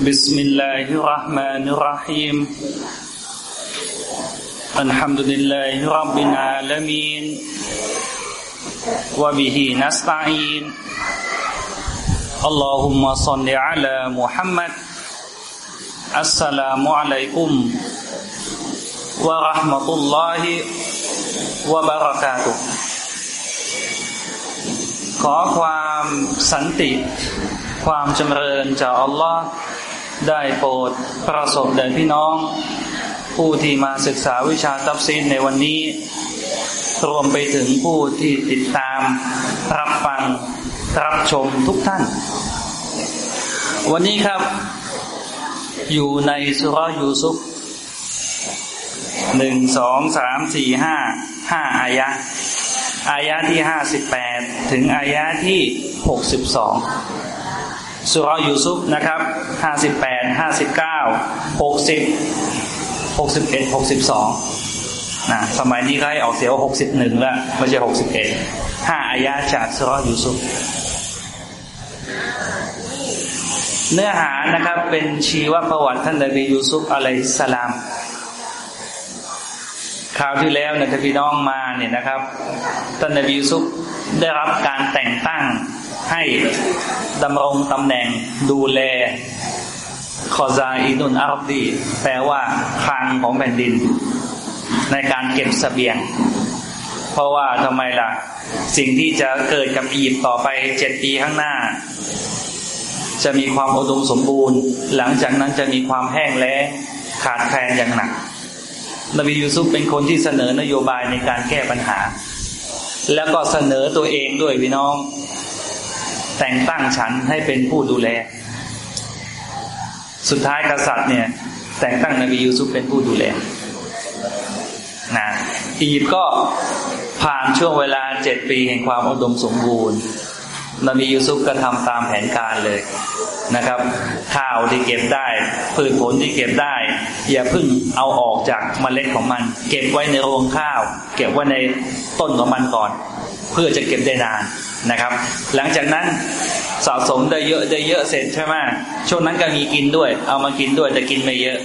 بسم الله الرحمن الرحيم الحمد لله رب العالمين وبه نستعين اللهم صل على محمد السلام عليكم ورحمة الله وبركاته ขอความสันติ ความจำเริญจากอัลลอฮ์ ได้โปรดประสบแด่พี่น้อง ผู้ที่มาศึกษาวิชาตัฟซีนในวันนี้ รวมไปถึงผู้ที่ติดตามรับฟังรับชมทุกท่าน วันนี้ครับ อยู่ในสุรยูซุฟหนึ่งสองสามสี่ห้าห้าอายะอายะที่ห้าสิบแปดถึงอายะที่หกสิบสอง สุรยูซุฟนะครับห้าสิบแปดห้าสิบเก้าหกสิบหกสิบเอ็ดหกสิบสองนะสมัยนี้ก็ให้ออกเสียงหกสิบหนึ่งแล้วไม่ใช่หกสิบเอ็ดห้าอายะจากสุรยูซุฟเนื้อหานะครับเป็นชีวประวัติท่านนบียูซุฟอะลัยฮิสลามคราวที่แล้วเนี่ยพี่น้องมาเนี่ยนะครับท่านนบียูซุฟได้รับการแต่งตั้ง ให้ดำรงตำแหน่งดูแลخزائن الأرضแปลว่าคลังของแผ่นดิน ในการเก็บเสบียง เพราะว่าทำไมล่ะ สิ่งที่จะเกิดกับอียิปต์ต่อไปเจ็ดปีข้างหน้า จะมีความอุดมสมบูรณ์ หลังจากนั้นจะมีความแห้งแล้งขาดแคลนอย่างหนักนบียูซุฟเป็นคนที่เสนอนโยบายในการแก้ปัญหา แล้วก็เสนอตัวเองด้วยพี่น้อง แต่งตั้งฉันให้เป็นผู้ดูแล สุดท้ายกษัตริย์เนี่ย แต่งตั้งนบียูซุฟเป็นผู้ดูแลนะอียิปต์ก็ผ่านช่วงเวลาเจ็ดปีแห่งความอุดมสมบูรณ์ นบียูซุฟก็ทำตามแผนการเลยนะครับ ข้าวที่เก็บได้พืชผลที่เก็บได้ อย่าเพิ่งเอาออกจากเมล็ดของมัน เก็บไว้ในโรงข้าว เก็บไว้ในต้นของมันก่อน เพื่อจะเก็บได้นาน นะครับ หลังจากนั้นสะสมได้เยอะได้เยอะเสร็จใช่ไหมช่วงนั้นก็มีกินด้วย เอามากินด้วยแต่กินไม่เยอะ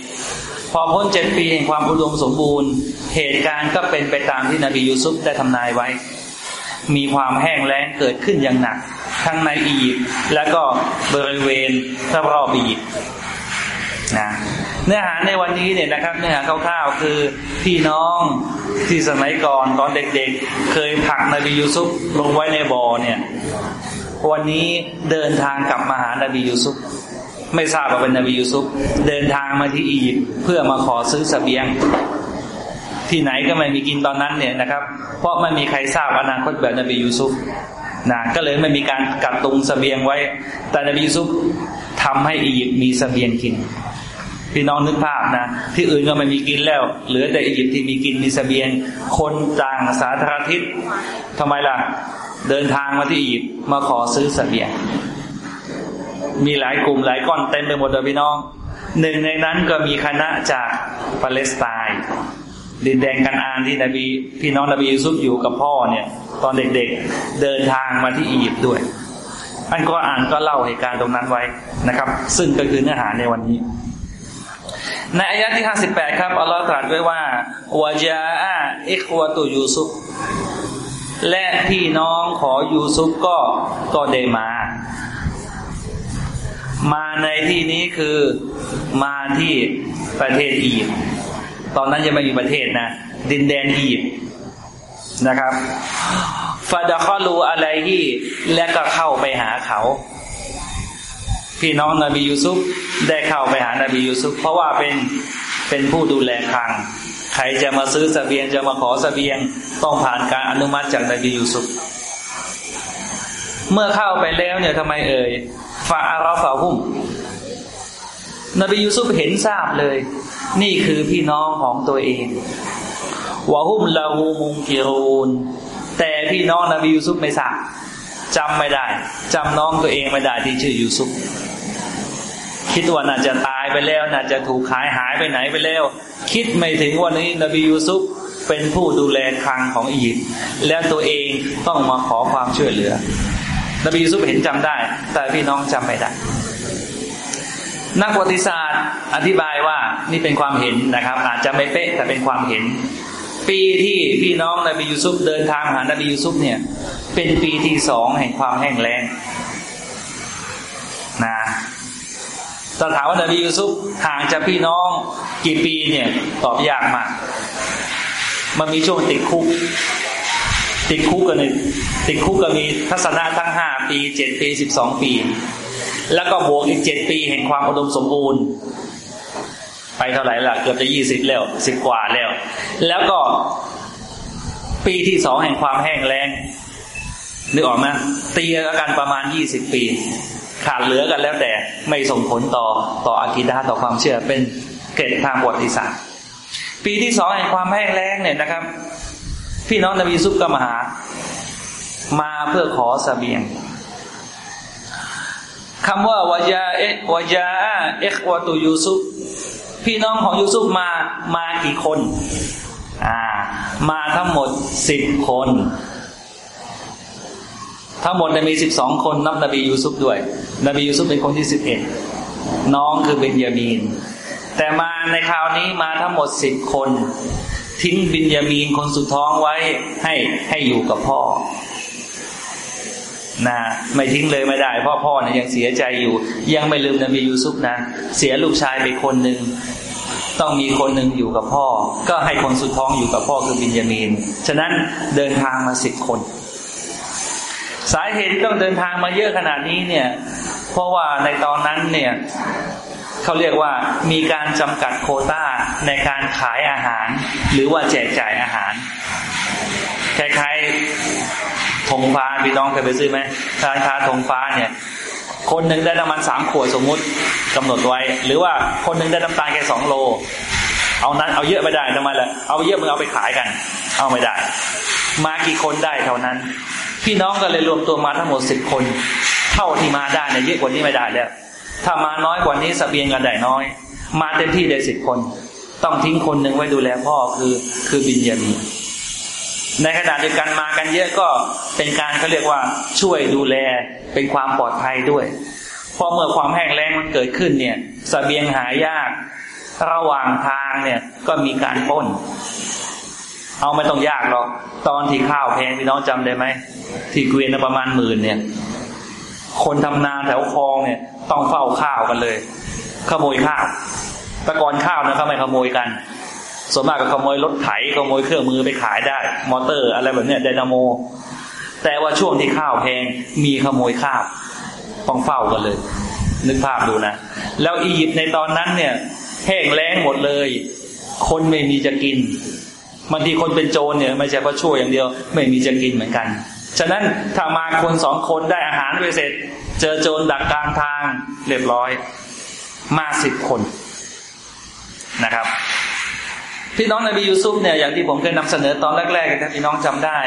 พอพ้นเจ็ดปีแห่งความอุดมสมบูรณ์ เหตุการณ์ก็เป็นไปตามที่นบียูซุฟได้ทำนายไว้ มีความแห้งแล้งเกิดขึ้นอย่างหนัก ทั้งในอียิปต์และก็บริเวณรอบๆอียิปต์ เนื้อหาในวันนี้เนี่ยนะครับเนื้อหาคร่าวๆคือพี่น้องที่สมัยก่อนตอนเด็กๆ เคยผักนบียูซุฟลงไว้ในบ่อเนี่ยวันนี้เดินทางกลับมาหานบียูซุฟไม่ทราบว่าเป็นนบียูซุฟเดินทางมาที่อียิปต์เพื่อมาขอซื้อสเสบียง ที่ไหนก็ไม่มีกินตอนนั้นเนี่ยนะครับ เพราะไม่มีใครทราบอนาคตแบบนบียูซุฟนะก็เลยไม่มีการกักตุงสเสบียงไว้ แต่นบียูซุฟทำให้อียิปต์มีสเสบียงกิน พี่น้องนึกภาพนะ ที่อื่นก็ไม่มีกินแล้ว เหลือแต่อียิปต์ที่มีกินมีสเสบียง คนต่างสาธารณทิศทำไมล่ะ เดินทางมาที่อียิปต์มาขอซื้อสเสบียง มีหลายกลุ่มหลายก้อนเต็มไปหมดเลยพี่น้อง หนึ่งในนั้นก็มีคณะจากปาเลสไตน์ดินแดงกันอานที่นบีพี่น้องนบียูซุฟอยู่กับพ่อเนี่ย ตอนเด็กๆเดินทางมาที่อียิปต์ด้วยอันก็อ่านก็เล่าเหตุการณ์ตรงนั้นไว้นะครับ ซึ่งก็คือเนื้อหาในวันนี้ ในอายะที่ห้าสิบแปดครับ อัลลอฮฺตรัสไว้ว่าวาจาอาอิควตุยูซุฟและพี่น้องขอยูซุฟก็ก็เดมา มาในที่นี้คือมาที่ประเทศอียิปต์ตอนนั้นยังไม่มีประเทศนะ ดินแดนอียิปต์นะครับฟาดาคอลูอะไรที่และก็เข้าไปหาเขา พี่น้องนบียูซุฟ ได้เข้าไปหานาบียูซุฟเพราะว่าเป็นเป็นผู้ดูแลคลัง ใครจะมาซื้อสเสบียงจะมาขอสเสบียงต้องผ่านการอนุมัติจากนบียูซุฟเมื่อเข้าไปแล้วเนี่ยทำไมเอ่ยฟาอาราฟาหุ่มนบียูซุฟเห็นทราบเลย นี่คือพี่น้องของตัวเองวะหุ่มลาหูมุงกิรูนแต่พี่น้องนบียูซุฟไม่ทราบจำไม่ได้จำน้องตัวเองไม่ได้ที่ชื่อยูซุฟ คิดว่าน่าจะตายไปแล้ว น่าจะถูกขายหายไปไหนไปแล้ว คิดไม่ถึงวันนี้นบียูซุฟเป็นผู้ดูแลคลังของอียิปต์แล้วตัวเองต้องมาขอความช่วยเหลือนบียูซุฟเห็นจำได้ แต่พี่น้องจำไม่ได้นักประวัติศาสตร์อธิบายว่านี่เป็นความเห็นนะครับ อาจจะไม่เป๊ะแต่เป็นความเห็น ปีที่พี่น้องนบียูซุฟเดินทางหานบียูซุฟเนี่ย เป็นปีที่สองแห่งความแห้งแล้ง ถ้าถามว่านบียูซุฟห่างจากพี่น้องกี่ปีเนี่ยตอบยากมาก มันมีช่วงติดคุก ติดคุกกันเลยติดคุกก็มีทัศนะทั้งห้าปีเจ็ดปีสิบสองปี แล้วก็บวกอีกเจ็ดปีแห่งความอุดมสมบูรณ์ ไปเท่าไหร่ละเกือบจะยี่สิบแล้วสิบกว่าแล้ว แล้วก็ปีที่สองแห่งความแห้งแล้งนึกออกไหมตีกันประมาณยี่สิบปี ขาดเหลือกันแล้วแต่ไม่ส่งผลต่อต่ออากิดาต่อความเชื่อเป็นเกร็ดทางประวัติศาสตร์ ปีที่สองแห่งความแห้งแล้งเนี่ยนะครับ พี่น้องนบีซุปก็มาหา มาเพื่อขอสเสบียงคำว่าวายาเอวายาเอ็กวาตูยูซุปพี่น้องของยูซุปมามากี่คน อ่า มาทั้งหมดสิบคน ทั้งหมดมีสิบสองคนนับนบียูซุปด้วย นบียูซุปเป็นคนที่สิบเอ็ดน้องคือเบนยามีน แต่มาในคราวนี้มาทั้งหมดสิบคน ทิ้งบินยามีนคนสุดท้องไว้ให้ให้อยู่กับพ่อนะไม่ทิ้งเลยไม่ได้พราะพ่อเนี่ยยังเสียใจอยู่ ยังไม่ลืมนบียูซุปนะ เสียลูกชายไปคนหนึ่งต้องมีคนหนึ่งอยู่กับพ่อ ก็ให้คนสุดท้องอยู่กับพ่อคือบินยามีน ฉะนั้นเดินทางมาสิบคน สาเหตุที่ต้องเดินทางมาเยอะขนาดนี้เนี่ย เพราะว่าในตอนนั้นเนี่ยเขาเรียกว่ามีการจำกัดโคต้าในการขายอาหาร หรือว่าแจกจ่ายอาหารคล้ายๆธงฟ้าพี่น้องเคยไปซื้อไหมร้านค้าธงฟ้าเนี่ย คนหนึ่งได้น้ำมันสามขวดสมมุติกำหนดไว้ หรือว่าคนหนึ่งได้น้ำตาลแค่สองโล เอานั้นเอาเยอะไม่ได้ทำไมล่ะเอาเยอะมึงเอาไปขายกัน เอาไม่ได้ มากี่คนได้เท่านั้น พี่น้องก็เลยรวมตัวมาทั้งหมดสิบคน เท่าที่มาได้เนี่ยเยอะกว่านี้ไม่ได้แล้วถ้ามาน้อยกว่านี้สเสบียงกันได้น้อย มาเต็มที่ได้สิบคน ต้องทิ้งคนหนึ่งไว้ดูแลพ่อคือคือบินยามีในขณะเดียวกันมากันเยอะก็เป็นการเขาเรียกว่าช่วยดูแลเป็นความปลอดภัยด้วยพอเมื่อความแห้งแล้งมันเกิดขึ้นเนี่ยสเสบียงหายาก ระหว่างทางเนี่ยก็มีการป้น เอาไม่ต้องยากหรอก ตอนที่ข้าวแพงพี่น้องจำได้ไหม ที่เกวียนประมาณหมื่นเนี่ย คนทำนาแถวคลองเนี่ย ต้องเฝ้าข้าวกันเลย ขโมยข้าวตะกอนข้าวนะเขาไม่ขโมยกัน ส่วนมากก็ขโมยรถไถขโมยเครื่องมือไปขายได้ มอเตอร์อะไรแบบเนี้ยไดนาโม แต่ว่าช่วงที่ข้าวแพงมีขโมยข้าวต้องเฝ้ากันเลย นึกภาพดูนะ แล้วอียิปต์ในตอนนั้นเนี่ยแห้งแล้งหมดเลย คนไม่มีจะกิน บางทีคนเป็นโจรเนี่ยไม่ใช่เพราะช่วยอย่างเดียว ไม่มีจะกินเหมือนกัน ฉะนั้นถ้ามาคนสองคนได้อาหารไปเสร็จ เจอโจรดักกลางทางเรียบร้อย มาสิบคนนะครับพี่น้องนบียูซุฟเนี่ยอย่างที่ผมเคยนำเสนอตอนแรกๆถ้าพี่น้องจำได้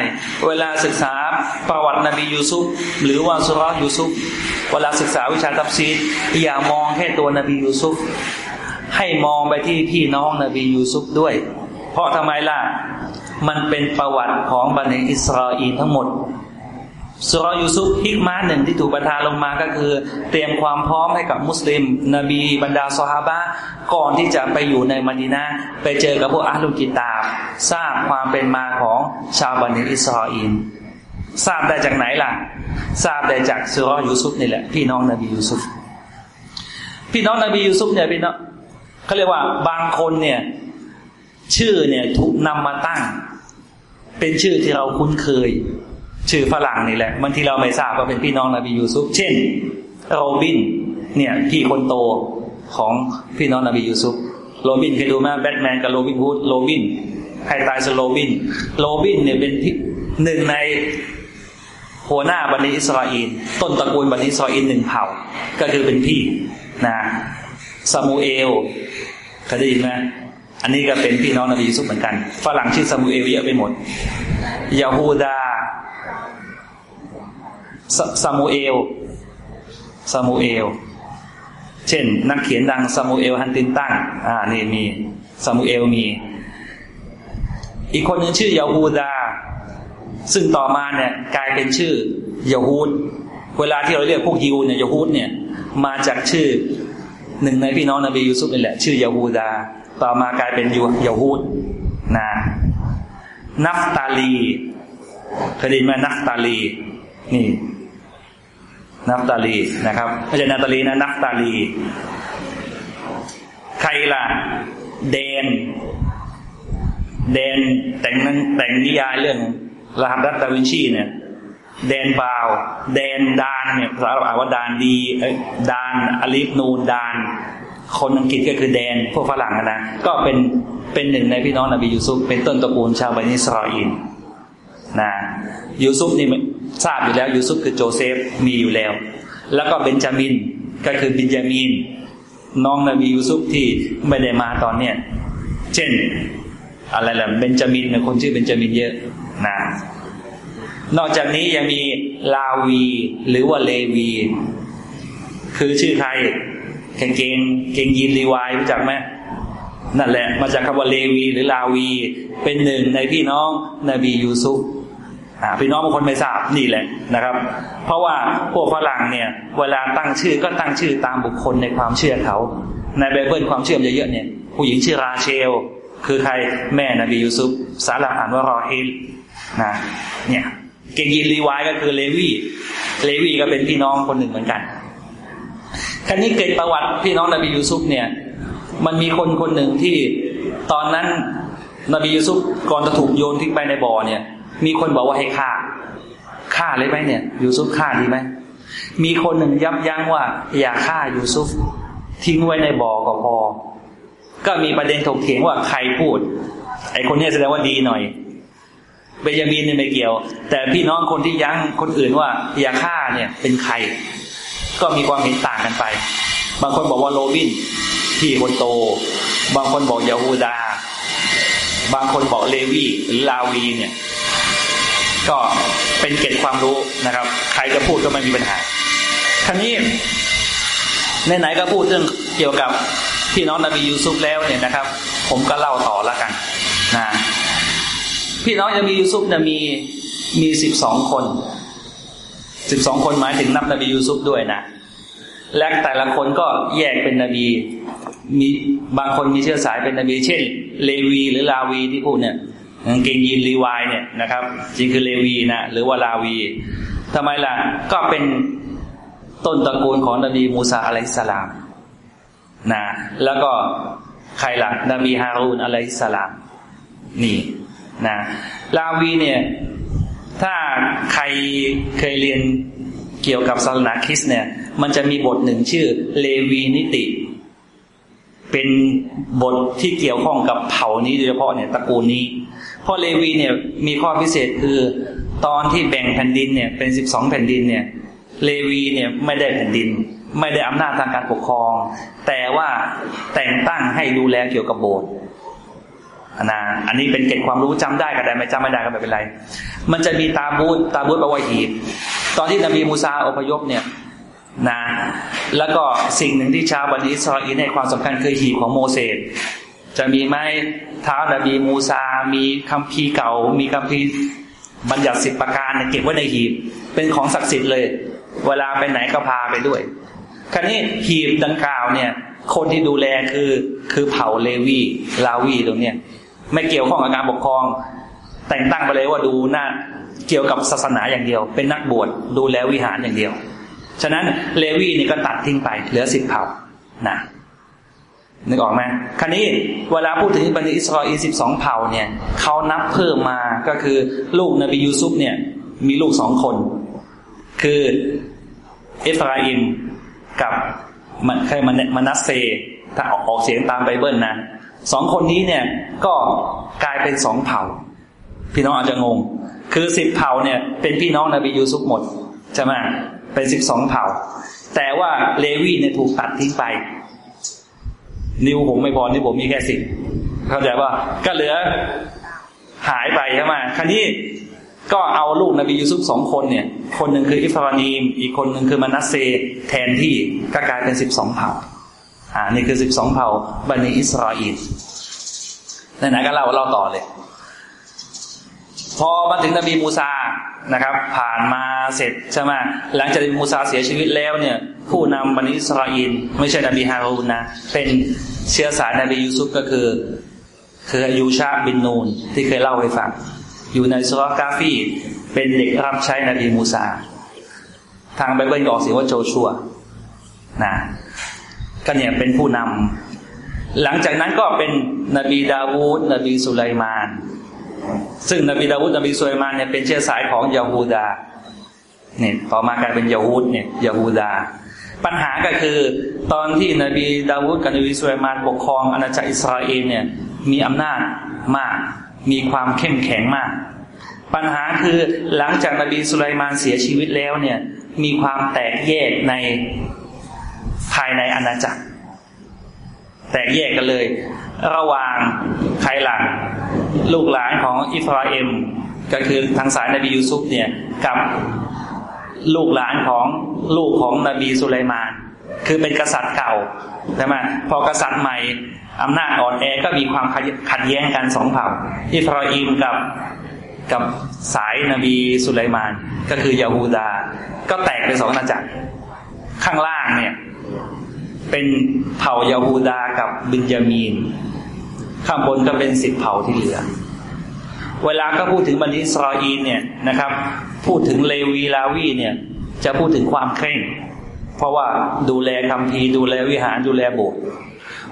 เวลาศึกษาประวัตินบียูซุฟหรือว่าซูเราะฮ์ยูซุฟเวลาศึกษาวิชาตัฟซีรอย่ามองแค่ตัวนบียูซุฟให้มองไปที่พี่น้องนบียูซุฟด้วย เพราะทำไมล่ะ มันเป็นประวัติของبني إسرائيلทั้งหมดซูเราะฮ์ยูซุฟحكمةหนึ่งที่ถูกประทานลงมาก็คือ เตรียมความพร้อมให้กับมุสลิม นบีบรรดาซอฮาบะฮ์ก่อนที่จะไปอยู่ในมดีนาไปเจอกับพวกأهل الكتاب ทราบความเป็นมาของชาวبني إسرائيلทราบได้จากไหนล่ะ ทราบได้จากซูเราะฮ์ยูซุฟนี่แหละ พี่น้องนบียูซุฟพี่น้องนบียูซุฟเนี่ยพี่น้องเขาเรียกว่าบางคนเนี่ย ชื่อเนี่ยถูกนำมาตั้ง เป็นชื่อที่เราคุ้นเคย ชื่อฝรั่งนี่แหละบางทีเราไม่ทราบว่าเป็นพี่น้องนบียูซุฟเช่นโรบิน เนี่ยพี่คนโตของพี่น้องนบียูซุฟโรบินเคยดูไหมแบทแมนกับโรบินฮูดโรบินใครตายสโรบินโรบินเนี่ยเป็นหนึ่งในหัวหน้าبني إسرائيلต้นตระกูลبني إسرائيلหนึ่งเผ่า ก็คือเป็นพี่นะซามูเอลเคยได้ยินไหม อันนี้ก็เป็นพี่น้องนบียูซุฟเหมือนกัน ฝรั่งชื่อซามูเอลเยอะไปหมดยาฮูดาซามูเอลซามูเอล เช่น นักเขียนดังซามูเอลฮันตินตันอ่านี่มีซามูเอลมี อีกคนนึงชื่อยาฮูดา ซึ่งต่อมาเนี่ยกลายเป็นชื่อยาฮูดเวลาที่เราเรียกพวกยิวเนี่ยยาฮูดเนี่ย มาจากชื่อหนึ่งในพี่น้องนบียูซุฟนี่แหละ ชื่อยาฮูดา ต่อมากลายเป็นยูยฮูดนะนัฟตาลีเคยได้ยินไหมนัฟตาลี นี่ นัฟตาลีนะครับไม่ใช่นาตาลีนะนัฟตาลี ใครล่ะ เดน เดนแต่งนั้นแต่งนิยายเรื่องรหัสรัตดาวินชีเนี่ยแดนบาวแดนดานเนี่ยภาษาเราอ่านว่าดานดีดานอลิฟนูนดาน คนอังกฤษก็คือแดนพวกฝรั่งนะก็เป็นเป็นหนึ่งในพี่น้องนบียูซุฟเป็นต้นตระกูลชาวบันิสราอินนะยูซุฟนี่ทราบอยู่แล้วยูซุฟคือโจเซฟมีอยู่แล้ว แล้วก็เบนจามินก็คือบินยามินน้องนบียูซุฟที่ไม่ได้มาตอนเนี้ยเช่น อะไรล่ะเบนจามินนคนชื่อเบนจามินเยอะนะนอกจากนี้ยังมีลาวีหรือว่าเลวี คือชื่อใคร เกงเกงเกงยีนรีวายรู้จักไหมนั่นแหละ มาจากคำว่าเลวีหรือลาวี เป็นหนึ่งในพี่น้องนบียูซุฟพี่น้องบางคนไม่ทราบนี่แหละนะครับ เพราะว่าพวกฝรั่งเนี่ย เวลาตั้งชื่อก็ตั้งชื่อตามบุคคลในความเชื่อเขา ในไบเบิลความเชื่อเยอะๆเนี่ย ผู้หญิงชื่อราเชล คือใครแม่นบียูซุฟสาราอ่านว่ารอฮิลนะเนี่ยเกงยินรีวายก็คือเลวีเลวีก็เป็นพี่น้องคนหนึ่งเหมือนกัน ครั้นี้เกิดประวัติพี่น้องนบียูซุฟเนี่ย มันมีคนคนหนึ่งที่ตอนนั้นนบียูซุฟก่อนจะถูกโยนทิ้งไปในบ่อเนี่ย มีคนบอกว่าให้ฆ่าฆ่าเลยไหมเนี่ยยูซุฟฆ่าดีไหมมีคนหนึ่งยับยั้งว่า อย่าฆ่ายูซุฟทิ้งไว้ในบ่อก็พอ ก็มีประเด็นถกเถียงว่าใครพูด ไอคนนี้แสดงว่าดีหน่อยเบยามินเนี่ยไม่เกี่ยว แต่พี่น้องคนที่ยั้งคนอื่นว่า อย่าฆ่าเนี่ยเป็นใคร ก็มีความเห็นต่างกันไป บางคนบอกว่าโรบิน พี่คนโต บางคนบอกยาฮูดา บางคนบอกเลวีหรือลาวีเนี่ย ก็เป็นเกตความรู้นะครับ ใครจะพูดก็ไม่มีปัญหาครั้นี้ไหนๆก็พูดเรื่องเกี่ยวกับพี่น้องนบียูซุฟแล้วเนี่ยนะครับ ผมก็เล่าต่อละกันนะพี่น้องจะมียูซุฟเนี่ยมีมีสิบสองคน สิบสองคนหมายถึงนับนบียูซุฟด้วยนะ และแต่ละคนก็แยกเป็นนบี มีบางคนมีเชื้อสายเป็นนบี เช่น เลวีหรือลาวีที่พูดเนี่ยเกงยีนรีวายเนี่ยนะครับ จริงคือเลวีนะหรือว่าลาวีทำไมล่ะ ก็เป็นต้นตระกูลของนบีมูซาอะลัยสลามนะแล้วก็ใครล่ะนบีฮารูนอะลัยสลามนี่นะลาวีเนี่ย ถ้าใครเคยเรียนเกี่ยวกับศาสนาคริสต์เนี่ย มันจะมีบทหนึ่งชื่อเลวีนิติ เป็นบทที่เกี่ยวข้องกับเผ่านี้โดยเฉพาะเนี่ยตระกูลนี้ เพราะเลวีเนี่ยมีข้อพิเศษคือ ตอนที่แบ่งแผ่นดินเนี่ยเป็นสิบสองแผ่นดินเนี่ย เลวีเนี่ยไม่ได้แผ่นดิน ไม่ได้อำนาจทางการปกครอง แต่ว่าแต่งตั้งให้ดูแลเกี่ยวกับโบสถ์ นะอันนี้เป็นเกตความรู้จำได้ก็ได้ไม่จำไม่ได้ก็ไม่เป็นไร มันจะมีตาบูตตาบูตแปลว่าหีบตอนที่นบีมูซาอพยพเนี่ยนะแล้วก็สิ่งหนึ่งที่ชาวบันิสราอิลให้ความสำคัญคือหีบของโมเสสจะมีไม้เท้านบีมูซา มีคัมภีร์เก่า มีคัมภีร์บัญญัติสิบประการเก็บไว้ในหีบ เป็นของศักดิ์สิทธิ์เลย เวลาไปไหนก็พาไปด้วย คราวนี้หีบดังกล่าวเนี่ย คนที่ดูแลคือคือเผ่าเลวีลาวีตรงเนี้ย ไม่เกี่ยวข้องกับการปกครอง แต่งตั้งไปเลยว่าดูหน้าเกี่ยวกับศาสนาอย่างเดียว เป็นนักบวชดูแลวิหารอย่างเดียว ฉะนั้นเลวีนี่ก็ตัดทิ้งไปเหลือสิบเผ่านะนึกออกไหมคราวนี้เวลาพูดถึงบนีอิสราเอลสิบสองเผ่าเนี่ยเขานับเพิ่มมาก็คือลูกนบียูซุฟเนี่ย มีลูกสองคน คือเอฟราอิมกับมันใครมันมานัสเซถ้าออกเสียงตามไบเบิลนะ สองคนนี้เนี่ยก็กลายเป็นสองเผ่า พี่น้องอาจจะงง คือสิบเผ่าเนี่ยเป็นพี่น้องนบียูซุฟหมดใช่ไหมเป็นสิบสองเผ่า แต่ว่าเลวีเนี่ยถูกตัดทิ้งไป นิ้วผมไม่พอนี่ผมมีแค่สิบเข้าใจว่าก็เหลือหายไปใช่ไหมคราวนี้ก็เอาลูกนบียูซุฟสองคนเนี่ย คนหนึ่งคืออิฟรานีม อีกคนหนึ่งคือมานัสเซแทนที่ก็กลายเป็นสิบสองเผ่า อ่านี่คือสิบสองเผ่าบันิอิสราเอลไหนๆก็เล่าเล่าต่อเลย พอมาถึงนบีมูซานะครับ ผ่านมาเสร็จใช่ไหมหลังจากนบีมูซาเสียชีวิตแล้วเนี่ย ผู้นำบนีอิสราเอลไม่ใช่นบีฮารูนนะเป็นเชื้อสายนบียูซุฟก็คือ คือยูชะอ์ บินนูนที่เคยเล่าให้ฟังอยู่ในซูเราะฮฺกะฮฺฟิเป็นเด็กรับใช้นบีมูซา ทางไบเบิลบอกชื่อว่าโจชัวนะ ก็เนี่ยเป็นผู้นำหลังจากนั้นก็เป็นนบีดาวูดนบีสุไลมาน ซึ่งนบีดาวูดนบีสุไลมานเนี่ยเป็นเชื้อสายของยาฮูดาเนี่ยต่อมากลายเป็นยาฮูดเนี่ยยาฮูดา ปัญหาก็คือตอนที่นบีดาวูดกับนบีสุไลมานปกครองอาณาจักรอิสราเอลเนี่ยมีอำนาจมาก มีความเข้มแข็งมาก ปัญหาคือหลังจากนบีสุไลมานเสียชีวิตแล้วเนี่ยมีความแตกแยกใน ภายในอาณาจักร แตกแยกกันเลย ระหว่างใครหลังลูกหลานของอิสราเอลก็คือทางสายนบียูซุฟเนี่ยกับลูกหลานของลูกของนบีสุไลมาน คือเป็นกษัตริย์เก่าใช่ไหมพอกษัตริย์ใหม่อำนาจอ่อนแอก็มีความขัดแย้งกันสองเผ่าอิสราเอลกับกับสายนบีสุไลมาน ก็คือยาฮูดา ก็แตกเป็นสองอาณาจักร ข้างล่างเนี่ย เป็นเผ่ายาฮูดากับบินยามีน ข้างบนก็เป็นสิบเผ่าที่เหลือ เวลาก็พูดถึงบันิสราอีนเนี่ยนะครับ พูดถึงเลวีลาวีเนี่ย จะพูดถึงความเคร่ง เพราะว่าดูแลคำพีดูแลวิหารดูแลโบสถ์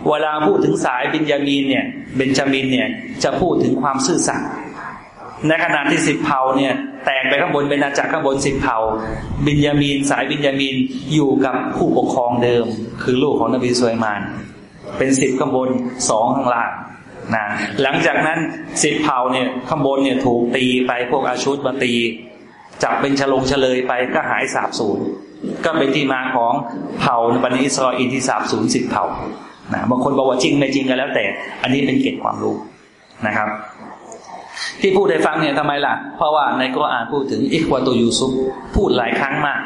เวลาพูดถึงสายบินยามีนเนี่ยเบนจามินเนี่ยจะพูดถึงความซื่อสัตย์ ในขณะที่สิบเผ่าเนี่ย แตกไปข้างบนเป็นอาจักรข้างบนสิบเผ่าบินยามีนสายบินยามีนอยู่กับผู้ปกครองเดิม คือลูกของนบีสุไลมาน เป็นสิบข้างบนสองข้างล่างนะหลังจากนั้นสิบเผ่าเนี่ยข้างบนเนี่ยถูกตีไปพวกอาชุดมาตี จับเป็นฉลงเฉลยไปก็หายสาบสูญก็เป็นที่มาของเผ่าบันิอิสราเอลที่สาบสูญสิบเผ่านะบางคนบอกว่าจริงไม่จริงก็แล้วแต่ อันนี้เป็นเกร็ดความรู้นะครับ ที่พูดให้ฟังเนี่ยทำไมล่ะ เพราะว่าในกุรอานพูดถึงอิควาตูยูซุฟพูดหลายครั้งมาก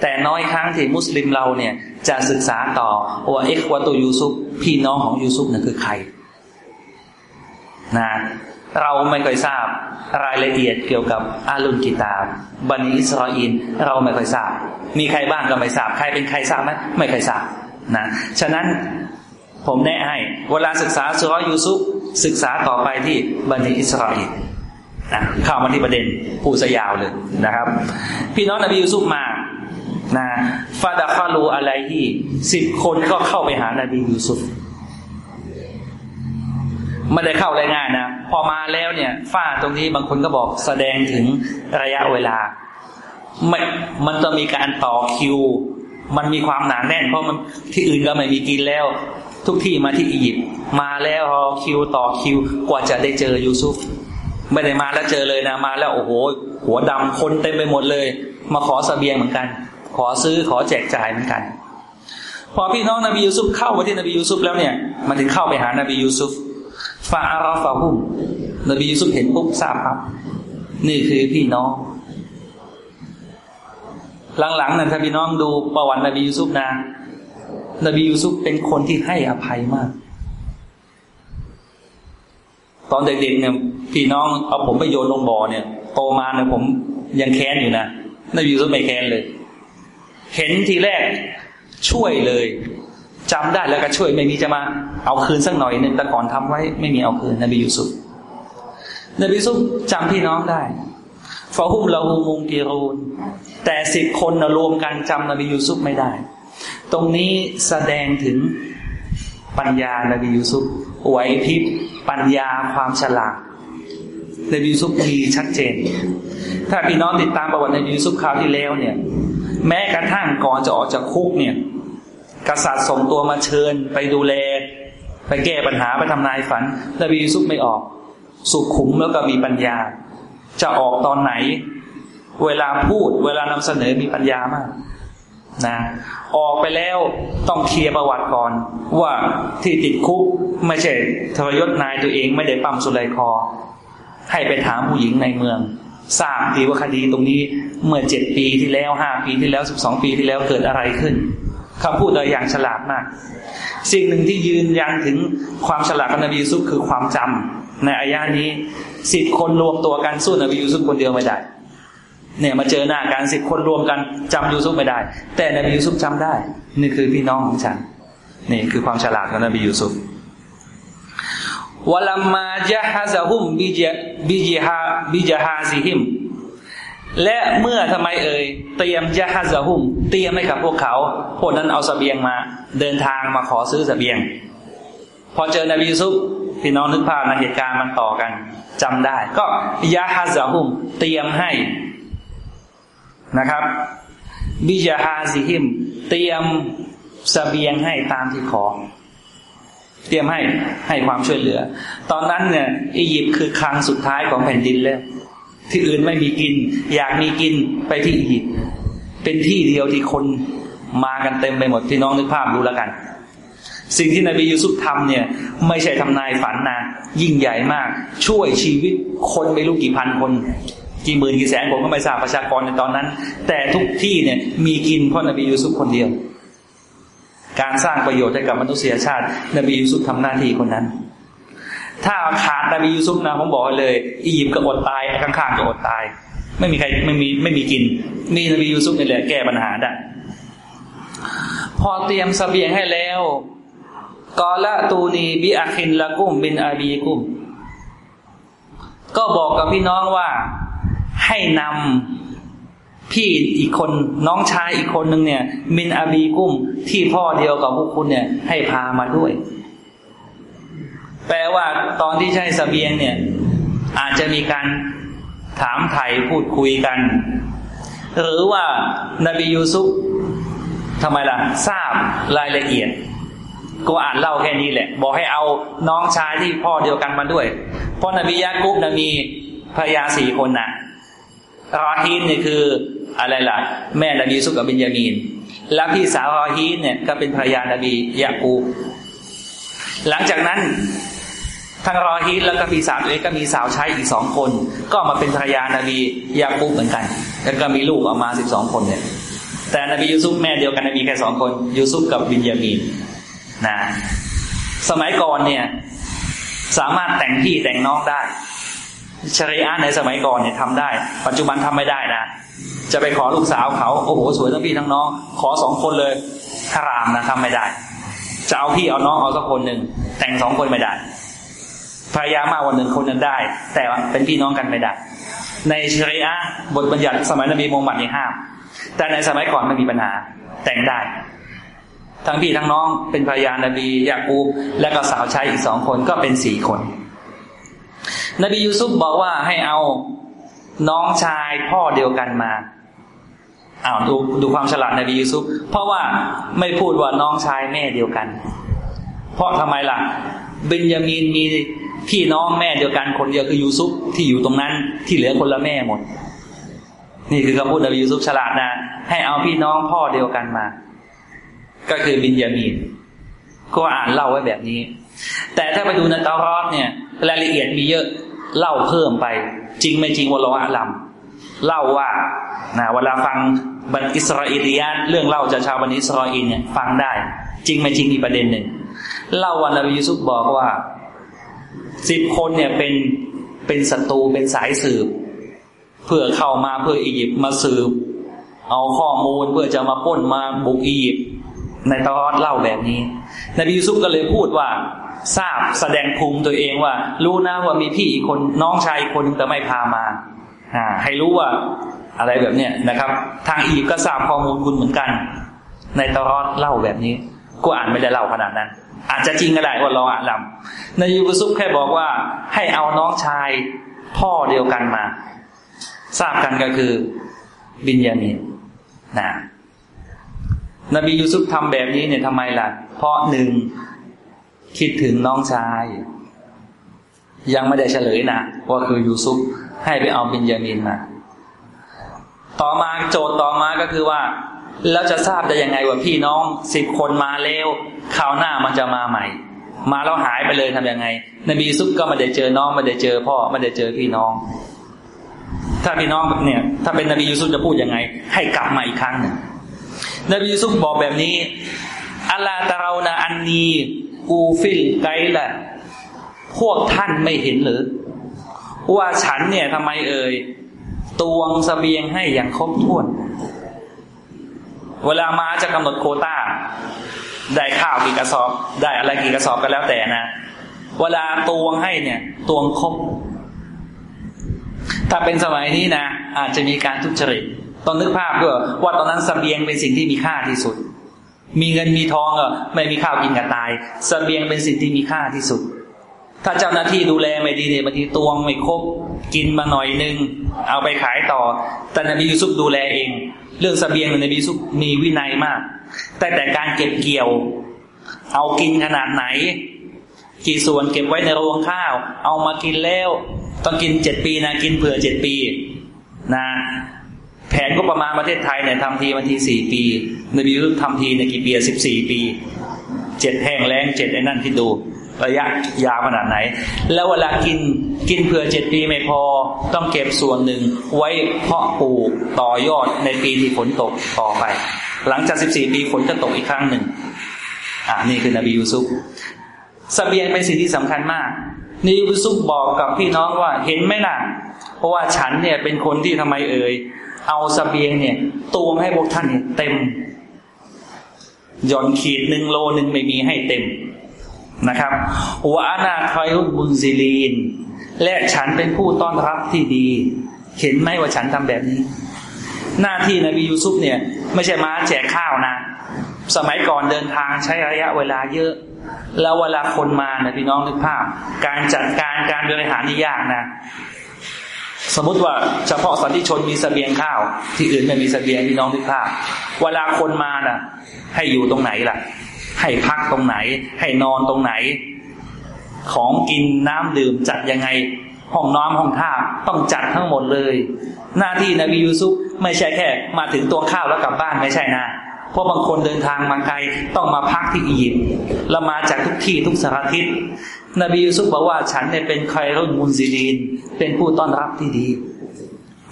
แต่น้อยครั้งที่มุสลิมเราเนี่ยจะศึกษาต่อว่าอิควาตูยูซุฟพี่น้องของยูซุฟนั่นคือใครนะเราไม่เคยทราบรายละเอียดเกี่ยวกับอาลุนกิตาบบันิอิสราเอลเราไม่เคยทราบ มีใครบ้างก็ไม่ทราบใครเป็นใครทราบไหมไม่เคยทราบนะฉะนั้นผมแนะให้เวลาศึกษาสุรยูซุ ศึกษาต่อไปที่บันิอิสราเอลนะเข้ามาที่ประเด็นพูดซะยาวเลยนะครับ พี่น้องนบียูซุฟมานะฟาดาคาลูอะไรที่สิบคนก็เข้าไปหานบียูซุฟไม่ได้เข้าได้ง่ายนะพอมาแล้วเนี่ยฝ้าตรงนี้บางคนก็บอกแสดงถึงระยะเวลาไม่มันจะมีการต่อคิว มันมีความหนาแน่น เพราะมันที่อื่นก็ไม่มีกินแล้ว ทุกที่มาที่อียิปต์มาแล้วรอคิวต่อคิวกว่าจะได้เจอยูซุฟไม่ได้มาแล้วเจอเลยนะมาแล้วโอ้โห หัวดำคนเต็มไปหมดเลย มาขอสเสบียงเหมือนกัน ขอซื้อขอแจกจ่ายเหมือนกัน พอพี่น้องนบียูซุฟเข้ามาที่นบียูซุฟแล้วเนี่ย มันถึงเข้าไปหานบียูซุฟฟาอาราฟาฮุมนบียูซุฟเห็นปุ๊บทราบครับนี่คือพี่น้อง หลังๆนะถ้าพี่น้องดูประวัตินบียูซุฟนะ นบียูซุฟเป็นคนที่ให้อภัยมาก ตอนเด็กๆเนี่ยพี่น้องเอาผมไปโยนลงบ่อเนี่ยโตมาเนี่ยผมยังแค้นอยู่นะนบียูซุฟไม่แค้นเลย เห็นทีแรกช่วยเลยจำได้แล้วก็ช่วยไม่มีจะมา เอาคืนสักหน่อยหนึ่งแต่ก่อนทำไว้ไม่มีเอาคืนนบียูซุฟนบียูซุฟจำพี่น้องได้ฟาฮุมลาหูมุงกีรูนแต่สิบคนรวมกันจำนบียูซุฟไม่ได้ ตรงนี้แสดงถึงปัญญานบียูซุฟไหวพริบปัญญาความฉลาดนบียูซุฟมีชัดเจน ถ้าพี่น้องติดตามประวัตินบียูซุฟคราวที่แล้วเนี่ย แม้กระทั่งก่อนจะออกจากคุกเนี่ย กษัตริย์ส่งตัวมาเชิญไปดูแล ไปแก้ปัญหาไปทำนายฝันนบียูซุฟไม่ออก สุขุมแล้วก็มีปัญญา จะออกตอนไหน เวลาพูด เวลานำเสนอมีปัญญามาก นะออกไปแล้วต้องเคลียร์ประวัติก่อน ว่าที่ติดคุกไม่ใช่ทรยศนายตัวเองไม่ได้ปั๊มสุไลคอ ให้ไปถามผู้หญิงในเมืองทราบดีว่าคดีตรงนี้เมื่อเจ็ดปีที่แล้วห้าปีที่แล้วสิบสองปีที่แล้วเกิดอะไรขึ้นคำพูดโดยอย่างฉลาดมาก สิ่งหนึ่งที่ยืนยันถึงความฉลาดของนบียูซุฟคือความจำในอายานี้สิบคนรวมตัวกันสู้นบียูซุฟคนเดียวไม่ได้ เนี่ยมาเจอหน้ากันสิบคนรวมกันจำยูซุฟไม่ได้ แต่นบียูซุฟจำได้ นี่คือพี่น้องของฉัน นี่คือความฉลาดของนบียูซุฟวลัมมาจฮะซะฮุมบิจบิจฮาบิจฮาซิฮิมและเมื่อทำไมเอ่ยเตรียมยะฮัซะฮุมเตรียมให้กับพวกเขาพวกนั้นเอาสเสบียงมา เดินทางมาขอซื้อสเสบียง พอเจอนบียูซุฟพี่น้องนึกภาพนะเหตุการณ์มันต่อกันจำได้ ก็ยะฮัซะฮุมเตรียมให้ นะครับบิจฮาซิฮิม เตรียมสเสบียงให้ตามที่ขอ เตรียมให้ให้ความช่วยเหลือ ตอนนั้นเนี่ยอียิปต์คือครั้งสุดท้ายของแผ่นดินเลยที่อื่นไม่มีกิน อยากมีกินไปที่อียิปต์เป็นที่เดียวที่คนมากันเต็มไปหมดที่น้องนึกภาพดูแล้วกัน สิ่งที่นบียูซุฟทำเนี่ย ไม่ใช่ทำนายฝันนะยิ่งใหญ่มาก ช่วยชีวิตคนไม่รู้กี่พันคน กี่หมื่นกี่แสนผมก็ไม่ทราบประชากรในตอนนั้น แต่ทุกที่เนี่ยมีกินเพราะนบียูซุฟคนเดียว การสร้างประโยชน์ให้กับมนุษยชาติ นบียูซุฟทำหน้าที่คนนั้น ถ้าขาดนบียูซุฟนะผมบอกเลยอียิปต์ก็อดตายข้างๆก็อดตาย ไม่มีใครไม่มีไม่มีกิน มีนบียูซุฟนี่แหละแก้ปัญหาได้พอเตรียมสเสบียงให้แล้วกอละตูนีบิอาคินละกุมบินอาบีกุมก็บอกกับพี่น้องว่า ให้นำพี่อีกคนน้องชายอีกคนหนึ่งเนี่ย มินอาบีกุ้มที่พ่อเดียวกับพวกคุณเนี่ย ให้พามาด้วย แปลว่าตอนที่ใช้สเสบียงเนี่ย อาจจะมีการถามไถ่พูดคุยกัน หรือว่านบียูซุฟทำไมล่ะ ทราบรายละเอียด ก็อ่านเล่าแค่นี้แหละ บอกให้เอาน้องชายที่พ่อเดียวกันมาด้วย เพราะนบียากุบนะมีภรรยาสี่คนนะ รอฮีนเนี่ยคืออะไรล่ะ แม่นบีซุกับบินยามีน และพี่สาวรอฮีนเนี่ยก็เป็นภรรยานบียากูหลังจากนั้นทั้งรอฮีตแล้วก็พี่สาวตัวเองก็มีสาวใช้อีกสองคน ก็มาเป็นภรรยานาบียากุบเหมือนกัน แล้วก็มีลูกออกมาสิบสองคนเนี่ยแต่นบียูซุฟแม่เดียวกันนบีแค่สองคนยูซุฟกับบินยามีนนะสมัยก่อนเนี่ย สามารถแต่งพี่แต่งน้องได้ ชริอะในสมัยก่อนเนี่ยทำได้ ปัจจุบันทำไม่ได้นะ จะไปขอลูกสาวเขา โอ้โห สวยทั้งพี่ทั้งน้อง ขอสองคนเลยฮารามนะทำไม่ได้ จะเอาพี่เอาน้องเอาสักคนหนึ่งแต่งสองคนไม่ได้ภรรยามากวันหนึ่งคนนั้นได้ แต่เป็นพี่น้องกันไม่ได้ ในชริอะบทบัญญัติสมัยนบีมูฮัมมัดนี่ห้าม แต่ในสมัยก่อนไม่มีปัญหา แต่งได้ ทั้งพี่ทั้งน้องเป็นภรรยานบียากูบและก็สาวใช้อีกสองคนก็เป็นสี่คน นบียูซุฟบอกว่าให้เอาน้องชายพ่อเดียวกันมาอ้าวดูดูความฉลาดนบียูซุฟเพราะว่าไม่พูดว่าน้องชายแม่เดียวกัน เพราะทำไมล่ะเบนยามีนมีพี่น้องแม่เดียวกันคนเดียวคือยูซุปที่อยู่ตรงนั้นที่เหลือคนละแม่หมด นี่คือคำพูดนบียูซุปฉลาดนะ ให้เอาพี่น้องพ่อเดียวกันมา ก็คือบินยามีนก็อ่านเล่าไว้แบบนี้ แต่ถ้าไปดูในตารอดเนี่ยรายละเอียดมีเยอะเล่าเพิ่มไป จริงไม่จริงวะลออาลัมเล่าว่านะเวลาฟังบันอิสราเอลียนเรื่องเล่าจากชาวบันอิสราเอลเนี่ยฟังได้ จริงไม่จริงมีประเด็นหนึ่งเล่าว่านบียูซุฟบอกว่าสิบคนเนี่ยเป็นเป็นศัตรูเป็นสายสืบ เพื่อเข้ามาเพื่ออียิปต์มาสืบ เอาข้อมูลเพื่อจะมาป้นมาบุกอียิปต์ในตอนเล่าแบบนี้นบียูซุฟก็เลยพูดว่า ทราบแสดงภูมิตัวเองว่า รู้นะว่ามีพี่อีกคนน้องชายคนนึงแต่ไม่พามาให้รู้ว่าอะไรแบบเนี้ยนะครับ ทางอียิปต์ก็ทราบข้อมูลคุณเหมือนกัน ในตอนเล่าแบบนี้ก็อ่านไม่ได้เล่าขนาดนั้น อาจจะจริงก็ได้ว่าเราอะลำนายยูซุปแค่บอกว่า ให้เอาน้องชายพ่อเดียวกันมา ทราบกันก็คือบินยามีนะนบียูซุปทำแบบนี้เนี่ยทำไมล่ะ เพราะหนึ่ง คิดถึงน้องชาย ยังไม่ได้เฉลยนะว่าคือยูซุปให้ไปเอาบินยามีนมาต่อมาโจทย์ต่อมาก็คือว่า แล้วจะทราบได้ยังไงว่าพี่น้องสิบคนมาแล้วคราวหน้ามันจะมาใหม่ มาแล้วหายไปเลยทํำยังไง นบีซุปก็ไม่ได้เจอน้องไม่ได้เจอพ่อไม่ได้เจอพี่น้อง ถ้าพี่น้องเนี่ย ถ้าเป็นนบียูซุปจะพูดยังไง ให้กลับมาอีกครั้งหนึ่งนบียูซุฟบอกแบบนี้อัลลาตะเรานาอันนี กูฟิลไกละพวกท่านไม่เห็นหรือ ว่าฉันเนี่ยทำไมเอ่ยตวงสเสบียงให้อย่างครบถ้วน เวลามาจะกำหนดโคตา้าได้ข้าวกี่กระสอบ ได้อะไรกี่กระสอบก็แล้วแต่นะ เวลาตวงให้เนี่ยตวงครบ ถ้าเป็นสมัยนี้นะอาจจะมีการทุจริตตองนึกภาพด้วยว่าตอนนั้นสเสบียงเป็นสิ่งที่มีค่าที่สุด มีเงินมีทองอะไม่มีข้าวกินกันตายสเสบียงเป็นสิ่งที่มีค่าที่สุด ถ้าเจ้าหน้าที่ดูแลไม่ดีเนี่ยบางทีตวงไม่ครบกินมาหน่อยนึง เอาไปขายต่อ แต่นบียูซุปดูแลเอง เรื่องสเสบียงนบียูซุปมีวินัยมาก แต่แต่การเก็บเกี่ยว เอากินขนาดไหน กี่ส่วนเก็บไว้ในรวงข้าว เอามากินแล้ว ต้องกินเจ็ดปีนะกินเผื่อเจ็ดปี นะ นก็ประมาณประเทศไทยเนี่ยทำทีมาทีสี่ปีนบียุทำทีเนี่ยกี่ปีสิบสี่ปีเจ็ดแห้งแล้งเจ็ดไอ้นั่นที่ดู ระยะยาวขนาดไหน แล้วเวลากินกินเผื่อเจ็ดปีไม่พอต้องเก็บส่วนหนึ่งไว้เพาะปลูกต่อยอดในปีที่ฝนตกต่อไป หลังจากสิบสี่ปีฝนจะตกอีกครั้งหนึ่งอ่านี่คือนบียูซุฟสเบียงเป็นสิ่งที่สำคัญมากนบียูซุฟบอกกับพี่น้องว่าเห็นไหมล่ะ เพราะว่าฉันเนี่ยเป็นคนที่ทำไมเอ่ย เอาสเสบียงเนี่ยตวงให้พวกท่านเต็มหย่อนขีดหนึ่งโลหนึ่งไม่มีให้เต็มนะครับวานาคอยุบุญซิลีน และฉันเป็นผู้ต้อนรับที่ดี เห็นไหมว่าฉันทำแบบนี้ หน้าที่นบียูซุปเนี่ย ไม่ใช่มาแจกข้าวนะ สมัยก่อนเดินทางใช้ระยะเวลาเยอะ แล้วเวลาคนมานะพี่น้องนึกภาพ การจัดการการบริหารนี่ยากนะ สมมติว่าเฉพาะสันติชนมีสเสบียงข้าว ที่อื่นไม่มีสเสบียงพี่น้องนึกภาพเวลาคนมาน่ะ ให้อยู่ตรงไหนล่ะ ให้พักตรงไหน ให้นอนตรงไหน ของกินน้ำดื่มจัดยังไง ห้องน้ำห้องท่าต้องจัดทั้งหมดเลย หน้าที่นบียูซุฟไม่ใช่แค่ มาถึงตัวข้าวแล้วกลับบ้านไม่ใช่นะเพราะบางคนเดินทางมาไกลต้องมาพักที่อียิปต์แล้วมาจากทุกที่ทุกสารทิศ นบียูซุฟบอกว่าฉันเนี่ยเป็นใครรุ่นมุนซิลีน เป็นผู้ต้อนรับที่ดี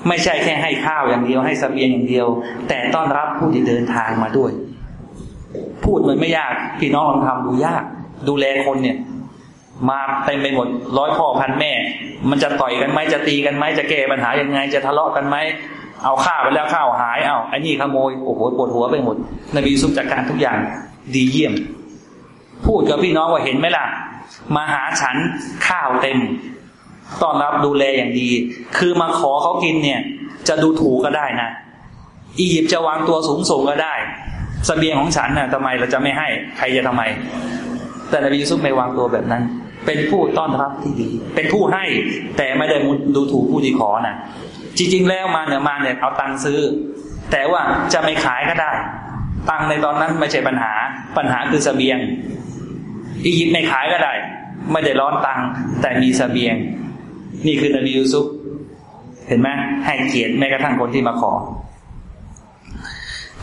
ไม่ใช่แค่ให้ข้าวอย่างเดียวให้สเสบียงอย่างเดียว แต่ต้อนรับผู้ที่เดินทางมาด้วย พูดมันไม่ยาก พี่น้องลองทำดูยาก ดูแลคนเนี่ย มาเต็มไปหมดร้อยพ่อพันแม่ มันจะต่อยกันไหมจะตีกันไหมจะแก้ปัญหายังไง จะทะเลาะกันไหมเอาข้าวไปแล้วข้าวหายเอาไอ้นี่ขโมยโอ้โหปวดหัวไปหมด นบีซุปจัดการทุกอย่างดีเยี่ยม พูดกับพี่น้องว่าเห็นไหมล่ะ มาหาฉันข้าวเต็มต้อนรับดูแลอย่างดี คือมาขอเขากินเนี่ย จะดูถูกก็ได้นะ อียิปต์จะวางตัวสูงส่งก็ได้สเสบียงของฉันน่ะทำไมเราจะไม่ให้ใครจะทำไม แต่นบียูซุฟไม่วางตัวแบบนั้น เป็นผู้ต้อนรับที่ดี เป็นผู้ให้ แต่ไม่ได้ดูถูกผู้ที่ขอนะจริง ๆ แล้วมาเนี่ยมาเนี่ยเอาตังค์ซื้อ แต่ว่าจะไม่ขายก็ได้ ตังในตอนนั้นไม่ใช่ปัญหา ปัญหาคือสเสบียง อียิปต์ไม่ขายก็ได้ ไม่ได้ร้อนตังแต่มีสเสบียง นี่คือนบียูซุฟเห็นไหมให้เกียรติแม้กระทั่งคนที่มาขอ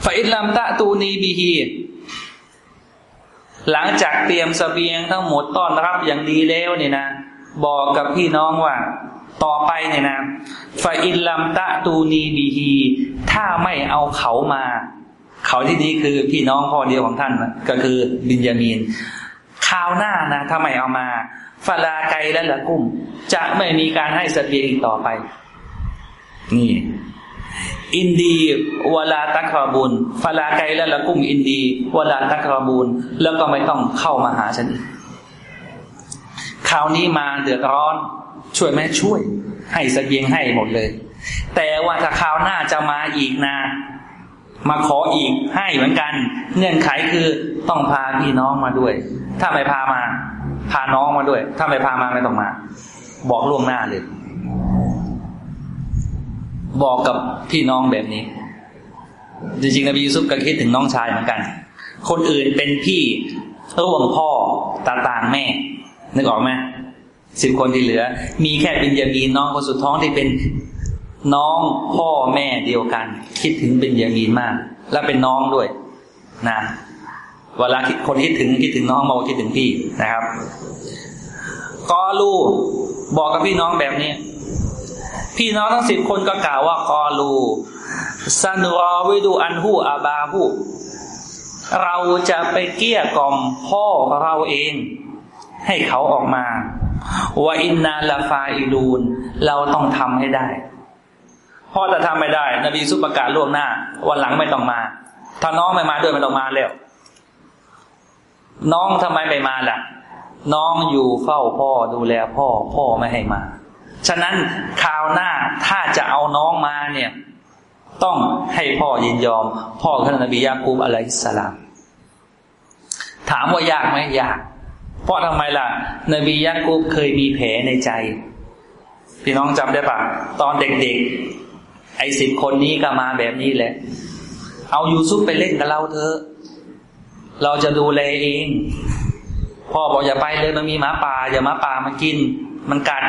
ฟาอิลัมตะตูนีบีฮีหลังจากเตรียมสเสบียงทั้งหมดต้อนรับอย่างดีแล้วเนี่ยนะ บอกกับพี่น้องว่าต่อไปเนี่ยนะฟาอิลัมตะตูนีบีฮีถ้าไม่เอาเขามา เขาที่นี้คือพี่น้องพ่อเดียวของท่านก็คือบินยามีน คราวหน้านะถ้าไมเอามาฟาลาไกและละกุ้ม จะไม่มีการให้สเสบียงอีกต่อไป นี่ อินดีวลาตักราบุญฟาลาไกและละกุ้ม อินดีวลาตักราบุญแล้วก็ไม่ต้องเข้ามาหาฉันอีกคราวนี้มาเดือดร้อน ช่วยแม่ช่วย ให้สเสบียงให้หมดเลย แต่ว่าถ้าคราวหน้าจะมาอีกนะ มาขออีกให้เหมือนกัน เงื่อนไขคือต้องพาพี่น้องมาด้วย ถ้าไม่พามา พาน้องมาด้วย ถ้าไม่พามาไม่ต้องมา บอกล่วงหน้าเลย บอกกับพี่น้องแบบนี้ จริงๆนบียูซุฟก็คิดถึงน้องชายเหมือนกัน คนอื่นเป็นพี่ร่วมพ่อตาต่างแม่ นึกออกไหมสิบคนที่เหลือ มีแค่บินยามีน้องคนสุดท้องที่เป็น น้องพ่อแม่เดียวกัน คิดถึงเป็นอย่ามีนมาก และเป็นน้องด้วย นะเวลาคนคิดถึงคิดถึงน้องมาคิดถึงพี่นะครับกอลูบอกกับพี่น้องแบบนี้ พี่น้องทั้งสิบคนก็กล่าวว่ากอลูสันรอวิดูอันหูอาบาหูเราจะไปเกี้ยกล่อมพ่อเราเอง ให้เขาออกมาว่าอินนาลาฟาอิลูน เราต้องทำให้ได้ พ่อจะทำไม่ได้ นบีสุประกาศล่วงหน้า วันหลังไม่ต้องมา ถ้าน้องไม่มาด้วยไม่ต้องมาแล้ว น้องทำไมไม่มาล่ะ น้องอยู่เฝ้าพ่อดูแลพ่อ พ่อไม่ให้มา ฉะนั้นคราวหน้าถ้าจะเอาน้องมาเนี่ย ต้องให้พ่อยินยอม พ่อท่านนบียาคูบอะลัยสลาม ถามว่ายากไหมยากเพราะทำไมล่ะ นบียาคูบเคยมีแผลในใจ พี่น้องจำได้ปะตอนเด็กๆ ไอ้สิบคนนี้ก็มาแบบนี้แหละ เอายูซุปไปเล่นกับเราเถอะ เราจะดูแลเอง พ่อบอกอย่าไปเลยมันมีหมาป่าอย่าหมาป่ามันกิน มันกัด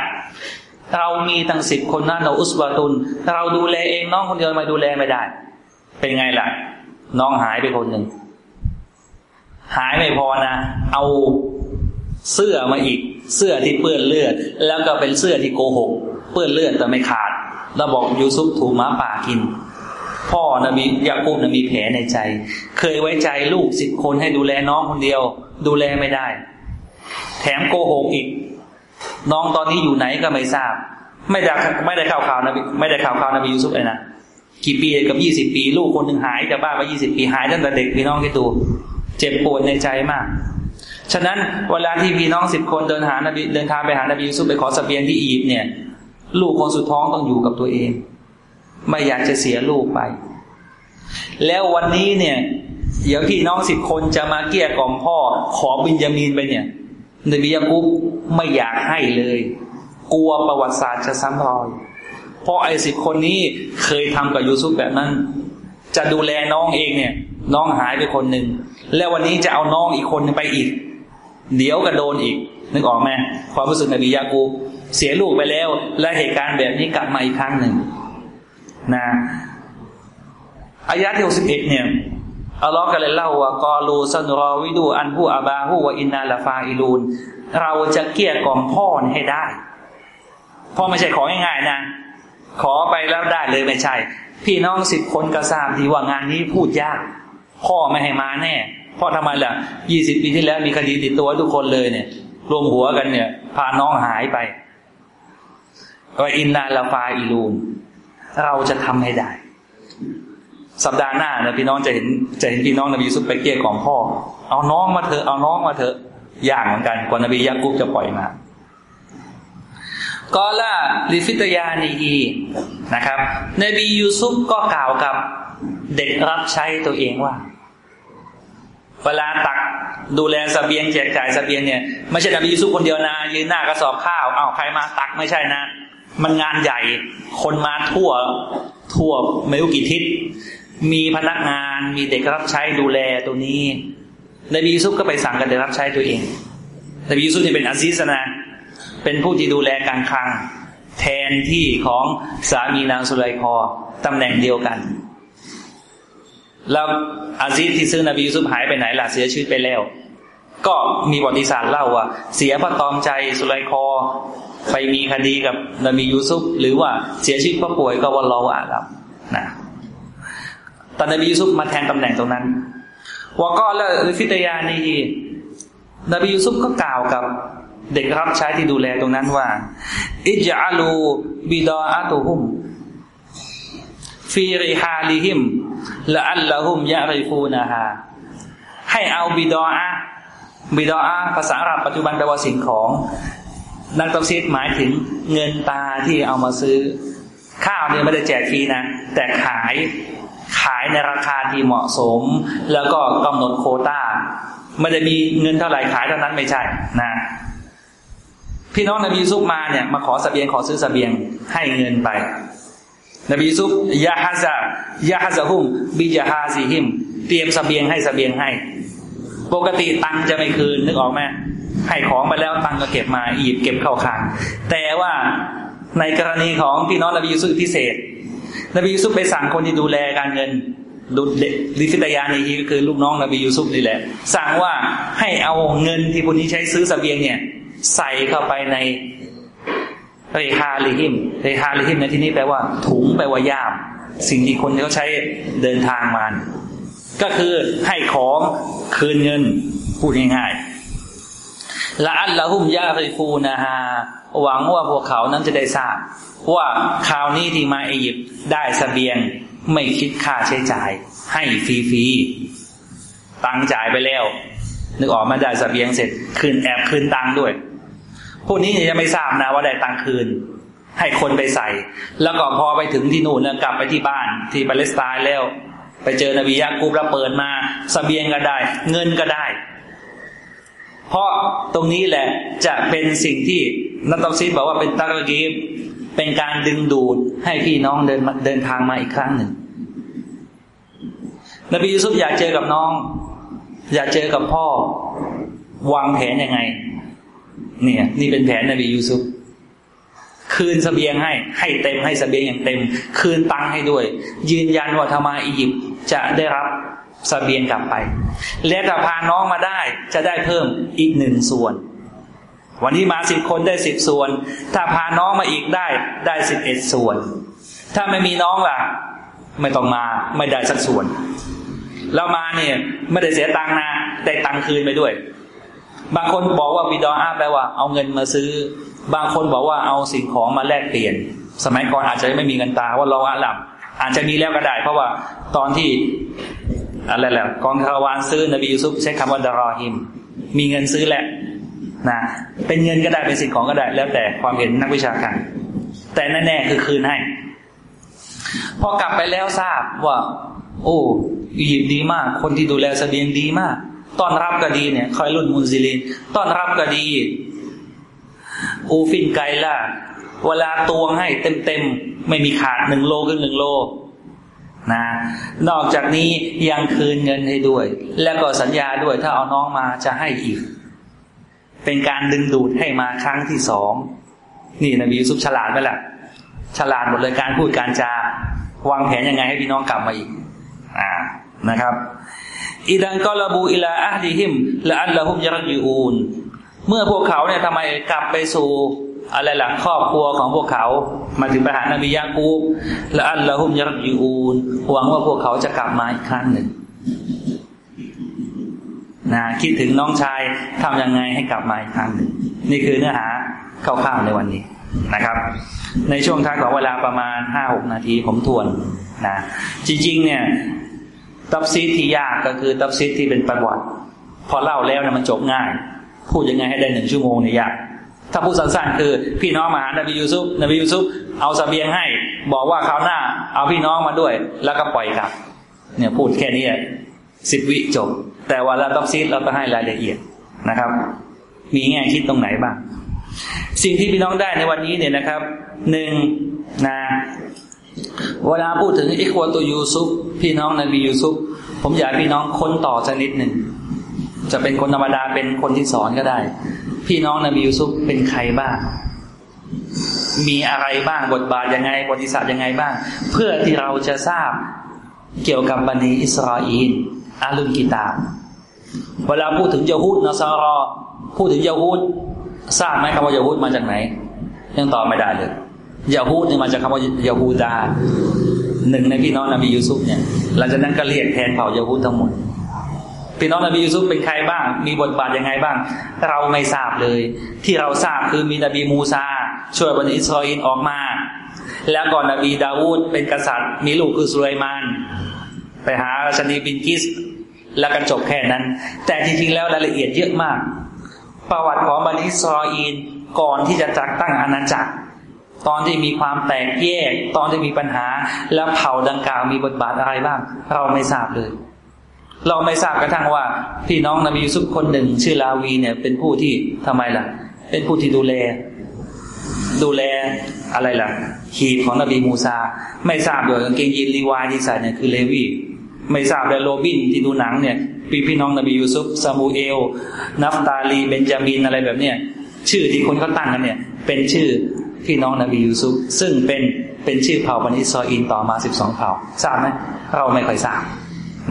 เรามีตั้งสิบคนนะเราอุสบาตุนเราดูแลเองน้องคนเดียวมาดูแลไม่ได้ เป็นไงล่ะ น้องหายไปคนหนึ่ง หายไม่พอนะ เอาเสื้อมาอีก เสื้อที่เปื้อนเลือด แล้วก็เป็นเสื้อที่โกหก เปื้อนเลือดแต่ไม่ขาด แล้วบอกยูซุปถูกหมาป่ากิน พ่อนะมียากูบนะมีแผลในใจ เคยไว้ใจลูกสิบคนให้ดูแลน้องคนเดียว ดูแลไม่ได้ แถมโกหกอีก น้องตอนนี้อยู่ไหนก็ไม่ทราบ ไม่ได้ไม่ได้ข่าวข่าวนะไม่ได้ข่าวข่าวนบียูซุปเลยนะกี่ปีกับยี่สิบปี ลูกคนหนึ่งหายจากบ้านมายี่สิบปีหายตั้งแต่เด็กพี่น้องกี่ตัวเจ็บปวดในใจมาก ฉะนั้นเวลาที่พี่น้องสิบคนเดินหานบีเดินทางไปหานบียูซุปไปขอสเบียงที่อียิปต์เนี่ย ลูกคนสุดท้องต้องอยู่กับตัวเอง ไม่อยากจะเสียลูกไป แล้ววันนี้เนี่ยเดี๋ยวพี่น้องสิบคนจะมาเกี้ยกล่อมพ่อ ขอบินยามีนไปเนี่ยนบียากุบไม่อยากให้เลย กลัวประวัติศาสตร์จะซ้ำรอยเพราะไอ้สิบคนนี้เคยทำกับยูซุปแบบนั้น จะดูแลน้องเองเนี่ย น้องหายไปคนหนึ่งแล้ววันนี้จะเอาน้องอีกคนไปอีก เดี๋ยวก็โดนอีกนึกออกไหมความรู้สึกนบียากู เสียลูกไปแล้ว และเหตุการณ์แบบนี้กลับมาอีกครั้งหนึ่งนะอายะที่หกสิบเอ็ดเนี่ยอัลลอฮ์ก็เลยเล่าว่าقالوا سنراود عنه أباه وإنا لفاعلونเราจะเกี้ยกล่อมพ่อให้ได้พ่อไม่ใช่ของง่ายๆนะ ขอไปแล้วได้เลยไม่ใช่ พี่น้องสิบคนก็ทราบดีว่างานนี้พูดยาก พ่อไม่ให้มาแน่พ่อทำไมล่ะยี่สิบปีที่แล้วมีคดีติดตัวทุกคนเลยเนี่ย รวมหัวกันเนี่ย พาน้องหายไป ว่าอินนาลาฟาอิลูนเราจะทำให้ได้ สัปดาห์หน้านะพี่น้องจะเห็นจะเห็นพี่น้องนบีซุปไปเกี้ยของพ่อ เอาน้องมาเถอะเอาน้องมาเถอะอย่างเหมือนกันกว่านบียากุบจะปล่อยมาก็ละลิฟิตยานีฮีนะครับนบียูซุปก็กล่าวกับเด็กรับใช้ตัวเองว่า เวลาตักดูแลสเบียงแจกจ่ายสเบียงเนี่ยไม่ใช่นบียูซุปคนเดียวนะยืนหน้ากระสอบข้าวเอาใครมาตักไม่ใช่นะ มันงานใหญ่ คนมาทั่วทั่วไม่รู้กี่ทิศ มีพนักงานมีเด็กรับใช้ดูแลตัวนี้นบียูซุปก็ไปสั่งกันเด็กรับใช้ตัวเองนบียูซุปนี่เป็นอาซิสนะเป็นผู้ที่ดูแลการคลัง แทนที่ของสามีนางสุไลคอตำแหน่งเดียวกัน แล้วอาซิสที่ซื้อนบียูซุปหายไปไหนล่ะเสียชีวิตไปแล้ว ก็มีประวัติศาสตร์เล่าว่า เสียพระตอมใจสุไลคอ ไปมีคดีกับนบียูซุปหรือว่าเสียชีวิตเพราะป่วยก็วันเราอาล้วนะตอนนบียูซุปมาแทนตำแหน่งตรงนั้นวก็แล้วฟิตยานีนบียูซุปก็กล่าวกับเด็กรับใช้ที่ดูแลตรงนั้นว่า อิจาลูบิดาอัตุฮุมฟีริฮาลิฮิมละอัลละฮุมยะริฟูนาฮาให้เอาบิดาอะ บิดาอะภาษาอาหรับปัจจุบันแปลว่าสิ่งของ นักตัฟซีดหมายถึงเงินตาที่เอามาซื้อ ข้าวเนี่ยไม่ได้แจกฟรีนะ แต่ขายขายในราคาที่เหมาะสม แล้วก็กำหนดโคตา้าไม่ได้มีเงินเท่าไหร่ขายเท่านั้นไม่ใช่นะพี่น้องนบียูซุฟมาเนี่ยมาขอสเสบียงขอซื้อสเสบียงให้เงินไป นบีซุปยาฮาซายาฮาซาฮุมบิยาฮาซีฮิม เตรียมสเสบียงให้สเสบียงให้ ปกติตังจะไม่คืนนึกออกไหมให้ของไปแล้วตังก็เก็บมาอีบเก็บเข้าคลังแต่ว่าในกรณีของพี่น้องนบียูซุฟพิเศษนบียูซุฟไปสั่งคนที่ดูแลการเงินดู لفتيانهก็คือลูกน้องนบียูซุฟนี่แหละ สั่งว่าให้เอาเงินที่คนนี้ใช้ซื้อสเสบียงเนี่ย ใส่เข้าไปในเรฮาลิฮิมเรฮาลิฮิมในที่นี้แปลว่าถุงแปลว่าย่าม สิ่งที่คนเขาใช้เดินทางมา ก็คือให้ของคืนเงินพูดง่ายๆละอัลละหุมยาริฟูนะฮะหวังว่าพวกเขานั้นจะได้ทราบว่าคราวนี้ที่มาอียิปต์ได้สเสบียงไม่คิดค่าใช้จ่าย ให้ฟรีๆตังจ่ายไปแล้ว นึกออกมาได้สเสบียงเสร็จ คืนแอบคืนตังด้วยพวกนี้จะไม่ทราบนะว่าได้ตังคืน ให้คนไปใส่ แล้วก็พอไปถึงที่นู่นแล้วกลับไปที่บ้านที่ปาเลสไตน์แล้ว ไปเจอนบียากูบแล้วเปิดมาสเสบียงก็ได้ เงินก็ได้ เพราะตรงนี้แหละจะเป็นสิ่งที่นัตตซีบอกว่าเป็นตะกกีบเป็นการดึงดูดให้พี่น้องเดินเดินทางมาอีกครั้งหนึ่ง นบียูซุฟอยากเจอกับน้อง อยากเจอกับพ่อ วางแผนยังไง เนี่ย นี่เป็นแผนนบียูซุฟ คืนสเสบียงให้ให้เต็มให้สเสบียงอย่างเต็ม คืนตังให้ด้วย ยืนยันว่าธรรมาอียิปต์จะได้รับสเสบียงกลับไป และถ้าพาน้องมาได้จะได้เพิ่มอีกหนึ่งส่วน วันนี้มาสิบคนได้สิบส่วน ถ้าพาน้องมาอีกได้ได้สิบเอ็ดส่วน ถ้าไม่มีน้องล่ะ ไม่ต้องมาไม่ได้สักส่วนเรามาเนี่ยไม่ได้เสียตังค์นะได้ตังค์คืนไปด้วย บางคนบอกว่าวิดออาแปลว่าเอาเงินมาซื้อ บางคนบอกว่าเอาสิ่งของมาแลกเปลี่ยน สมัยก่อนอาจจะไม่มีเงินตาว่าเราอาหลับอาจจะมีแล้วก็ได้ เพราะว่าตอนที่อะไรแหละกองคารวานซื้อนบียูซุฟใช้คำว่าดารอฮิม มีเงินซื้อแหละนะเป็นเงินก็ได้เป็นสิ่งของก็ได้ แล้วแต่ความเห็นนักวิชาการแต่แน่ๆคือคืนให้ พอกลับไปแล้วทราบว่า โอ้อียิปต์ดีมาก คนที่ดูแลเสบียงดีมากต้อนรับก็ดีเนี่ยคอยรุ่นมุนซิลินต้อนรับก็ดี อูฟินไกล่ะเวลาตวงให้เต็มๆ ไม่มีขาดหนึ่งโลก็หนึ่งโลนะนอกจากนี้ยังคืนเงินให้ด้วย แล้วก็สัญญาด้วยถ้าเอาน้องมาจะให้อีก เป็นการดึงดูดให้มาครั้งที่สองนี่นบียูซุปฉลาดไหมล่ะฉลาดหมดเลยการพูดการจาวางแผนยังไงให้พี่น้องกลับมาอีกอ่านะครับอิดันก็ระบูอิลาอัดีหิมและอัลลอฮุมยรักยูน เมื่อพวกเขาเนี่ยทำไมกลับไปสู่อะไรหล่ะครอบครัวของพวกเขา มาถึงไปหานบียากูบและอัลลอฮุมยรักยูนหวังว่าพวกเขาจะกลับมาอีกครั้งหนึ่งนะคิดถึงน้องชายทํำยังไงให้กลับมาอีกครั้งหนึ่งนี่คือเนื้อหาคร่าวๆในวันนี้นะครับ ในช่วงท้ายของเวลาประมาณห้าหกนาทีผมทวนนะจริง ๆ เนี่ยตับซีดที่ยากก็คือตับซีดที่เป็นประวัติ พอเล่าแล้วเนะมันจบง่าย พูดยังไงให้ได้หนึ่งชั่วโมงเนี่ยยากถ้าพูดสั้นๆคือ พี่น้องมาหานบียูซุปนบียูซุปเอาสเสบียงให้ บอกว่าคราวหน้า เอาพี่น้องมาด้วย แล้วก็ปล่อยกลับ เนี่ยพูดแค่นี้สิบวิจบ แต่ว่าเราต้องซีดเราต้องให้รายละเอียดนะครับ มีแง่คิดตรงไหนบ้าง สิ่งที่พี่น้องได้ในวันนี้เนี่ยนะครับหนึ่งนะเวลาพูดถึงอิควตัวยูซุปพี่น้องนบียูซุปผมอยากพี่น้องค้นต่อสักนิดหนึ่ง จะเป็นคนธรรมดาเป็นคนที่สอนก็ได้ พี่น้องนบียูซุปเป็นใครบ้าง มีอะไรบ้างบทบาทยังไงบทศาสตร์ยังไงบ้าง เพื่อที่เราจะทราบเกี่ยวกับบันิอิสราเอลอาลุนกีตาเวลาพูดถึงยาฮูดนอซารอพูดถึงยาฮูดทราบไหมคำว่ายาฮูดมาจากไหน ยังตอบไม่ได้เลยยาฮูดนี่มาจากคำว่ายาฮูดาหนึ่งในพี่น้องนบียูซุฟเนี่ยหลังจากนั้นก็เรียกแทนเผ่ายาฮูดทั้งหมด พี่น้องนบียูซุฟเป็นใครบ้าง มีบทบาทยังไงบ้าง เราไม่ทราบเลย ที่เราทราบคือมีนบีมูซา ช่วยบันอิสราเอลออกมา แล้วก่อนนบีดาวูดเป็นกษัตริย์ มีลูกคือสุไลมาน ไปหาราชนีบินกิส แล้วกันจบแค่นั้น แต่จริงๆแล้วรายละเอียดเยอะมาก ประวัติของบันิสรออีนก่อนที่จะจักตั้งอาณาจักร ตอนที่มีความแตกแยก ตอนที่มีปัญหา แล้วเผ่าดังกล่าวมีบทบาทอะไรบ้าง เราไม่ทราบเลย เราไม่ทราบกระทั่งว่า พี่น้องนบียูซุฟคนหนึ่ง ชื่อลาวีเนี่ย เป็นผู้ที่ทำไมล่ะ เป็นผู้ที่ดูแล ดูแลอะไรล่ะขีดของนบีมูซา ไม่ทราบเลยกางเกงยีนรีวายที่ใส่เนี่ยคือเลวีไม่ทราบเลยโรบินที่ดูหนังเนี่ยพี่พี่น้องนบียูซุฟซามูเอล นัฟตาลีเบนจามินอะไรแบบเนี้ยชื่อที่คนเขาตั้งกันเนี่ย เป็นชื่อพี่น้องนบียูซุฟซึ่งเป็นเป็นชื่อเผ่าบันิซออินต่อมาสิบสองเผ่าทราบไหมเราไม่ค่อยทราบ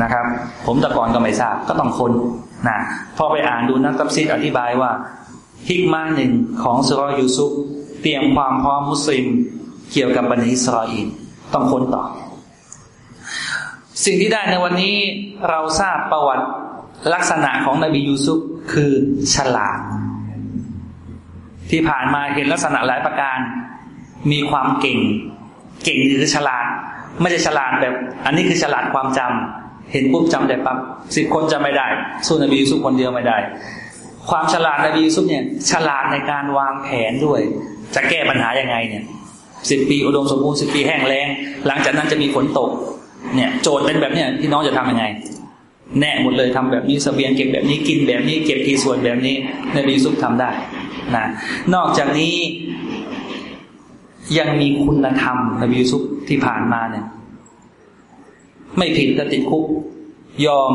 นะครับ ผมตะกอนก็ไม่ทราบก็ต้องคนนะพอไปอ่านดูนักตับซิดอธิบายว่าฮิกมาหนึ่งของสุรยูซุฟเตรียมความพร้อมมุสลิมเกี่ยวกับบันิสราอินต้องค้นต่อ สิ่งที่ได้ในวันนี้เราทราบประวัติลักษณะของนบียูซุฟคือฉลาด ที่ผ่านมาเห็นลักษณะหลายประการ มีความเก่ง เก่งคือฉลาด ไม่ใช่ฉลาดแบบ อันนี้คือฉลาดความจำ เห็นปุ๊บจำได้ปั๊บสิบคนจำไม่ได้ สู้นบียูซุฟคนเดียวไม่ได้ ความฉลาดนบียูซุฟเนี่ย ฉลาดในการวางแผนด้วย จะแก้ปัญหายังไงเนี่ยสิบปีอุดมสมบูรณ์สิบปีแห้งแล้ง หลังจากนั้นจะมีฝนตก เนี่ย โจทย์เป็นแบบเนี้ยพี่น้องจะทํำยังไง แน่หมดเลยทำแบบนี้สเสบียงเก็บแบบนี้กินแบบนี้เก็บทีส่วนแบบนี้นบียูซุฟทำได้นะนอกจากนี้ยังมีคุณธรรมนบียูซุฟที่ผ่านมาเนี่ย ไม่ผิดแต่ติดคุก ยอม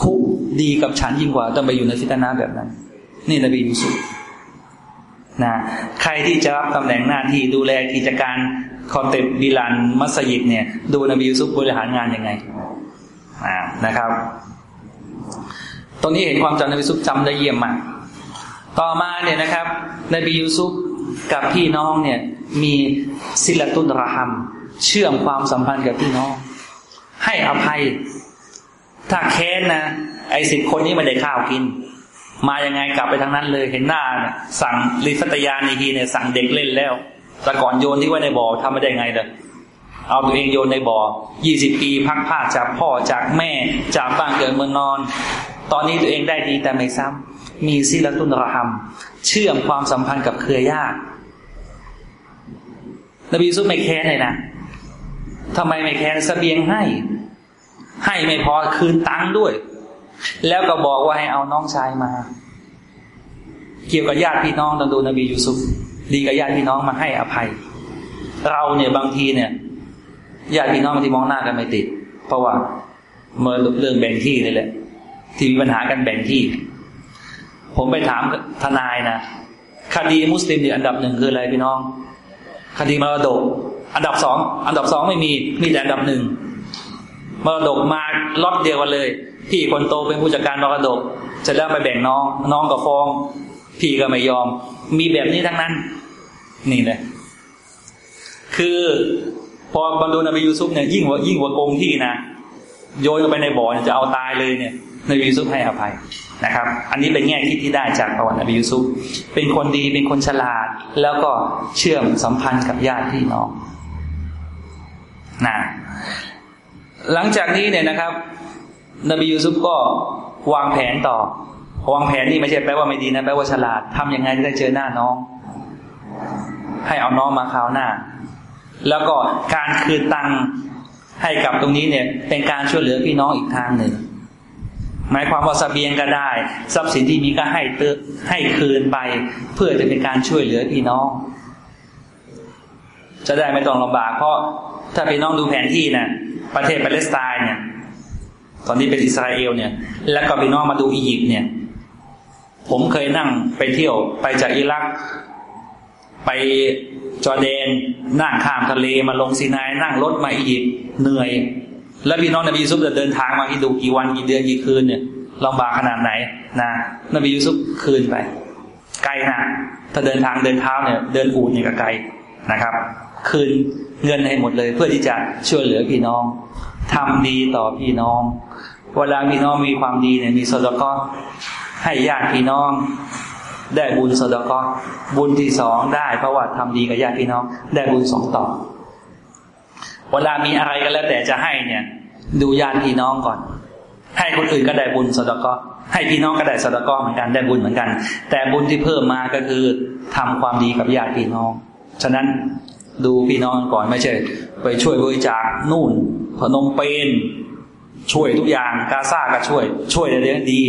คุกดีกับฉันยิ่งกว่า ต้องไปอยู่ในฟิตนาแบบนั้น นี่นบียูซุฟนะใครที่จะรับตำแหน่งหน้าที่ดูแลกิจการคอนเทนบิลันมัสยิดเนี่ย ดูนบียูซุฟบริหารงานยังไงนะครับ ตรงนี้เห็นความจำนบียูซุฟจำได้เยี่ยมมาก ต่อมาเนี่ยนะครับ นบียูซุฟกับพี่น้องเนี่ย มีศิลตุนรหัม เชื่อมความสัมพันธ์กับพี่น้อง ให้อภัย ถ้าแค้นนะไอ้สิบคนนี้ไม่ได้ข้าวกิน มายังไงกลับไปทางนั้นเลยเห็นหน้านี่ยสั่งริฟัตยานีทีเนี่ยสั่งเด็กเล่นแล้ว แต่ก่อนโยนที่ไว้ในบ่อทำไม่ได้ไงเด้อเอาตัวเองโยนในบ่อยี่สิบปีพักผ้าจากพ่อจากแม่จากบ้านเกิดเมืองนอน ตอนนี้ตัวเองได้ดีแต่ไม่ซ้ำมีซิลตุนรหัมเชื่อมความสัมพันธ์กับเครือญาตินบีซุปไม่แค้นเลยนะ ทำไมไม่แค้นสเสบียงให้ ให้ไม่พอคืนตังค์ด้วย แล้วก็บอกว่าให้เอาน้องชายมา เกี่ยวกับญาติพี่น้องต้องดูนบียูซุฟดีกับญาติพี่น้องมาให้อภัย เราเนี่ยบางทีเนี่ยญาติพี่น้องที่มองหน้ากันไม่ติด เพราะว่าเมื่อเรื่องแบ่งที่นี่แหละ ที่มีปัญหากันแบ่งที่ ผมไปถามทนายนะคดีมุสลิมเนี่ยอันดับหนึ่งคืออะไรพี่น้อง คดีมรดก อันดับสองอันดับสองไม่มีมีแต่อันดับหนึ่งมรดกมาล็อตเดียวกันเลย พี่คนโตเป็นผู้จัดการมรดกจะแล้วไปแบ่งน้อง น้องก็ฟ้อง พี่ก็ไม่ยอม มีแบบนี้ทั้งนั้น นี่เลยคือพอบรรลุนบียูซุฟเนี่ยยิ่งกว่ายิ่งกว่าโกงที่นะโยนไปในบ่อจะเอาตายเลยเนี่ยนบียูซุฟให้อภัยนะครับ อันนี้เป็นแง่คิดที่ได้จากประวัตินบียูซุฟเป็นคนดีเป็นคนฉลาด แล้วก็เชื่อมสัมพันธ์กับญาติพี่น้อง นะหลังจากนี้เนี่ยนะครับ นบียูซุฟก็วางแผนต่อ วางแผนนี่ไม่ใช่แปลว่าไม่ดีนะแปลว่าฉลาดทํำยังไงจะได้เจอหน้าน้อง ให้เอาน้องมาคราวหน้า แล้วก็การคืนตังให้กับตรงนี้เนี่ย เป็นการช่วยเหลือพี่น้องอีกทางหนึ่ง หมายความว่าสเสบียงก็ได้ ทรัพย์สินที่มีก็ให้เติให้คืนไป เพื่อจะเป็นการช่วยเหลือพี่น้อง จะได้ไม่ต้องลำบากเพราะ ถ้าพี่น้องดูแผนที่นะประเทศปาเลสไตน์เนี่ย ตอนนี้เป็นอิสราเอลเนี่ย แล้วก็พี่น้องมาดูอียิปต์เนี่ย ผมเคยนั่งไปเที่ยวไปจากอิรัก ไปจอร์แดนนั่งข้ามทะเลมาลงซีนายนั่งรถมาอียิปต์เหนื่อย แล้วพี่น้องนบียูซุฟจะเดินทางมาอีดูกี่วันกี่เดือนกี่คืนเนี่ยลำบากขนาดไหนนะนบียูซุฟคืนไป ไกลนะถ้าเดินทางเดินเท้าเนี่ย เดินอูดนี่ก็ไกลนะครับ คืน เงินให้หมดเลย เพื่อที่จะช่วยเหลือพี่น้องทำดีต่อพี่น้อง เวลาพี่น้องมีความดีเนี่ยมีสดก็ให้ญาติพี่น้อง ได้บุญสดก็บุญที่สองได้ เพราะว่าทำดีกับญาติพี่น้อง ได้บุญสองต่อ เวลามีอะไรก็แล้วแต่จะให้เนี่ย ดูญาติพี่น้องก่อน ให้คนอื่นก็ได้บุญสดก็ให้พี่น้องก็ได้สดก็เหมือนกันได้บุญเหมือนกัน แต่บุญที่เพิ่มมาก็คือทำความดีกับญาติพี่น้อง ฉะนั้น ดูพี่น้องก่อนไม่ใช่ ไปช่วยบริจาคนู่น พนมเปญช่วยทุกอย่างกาซาก็ช่วย ช่วยได้ดี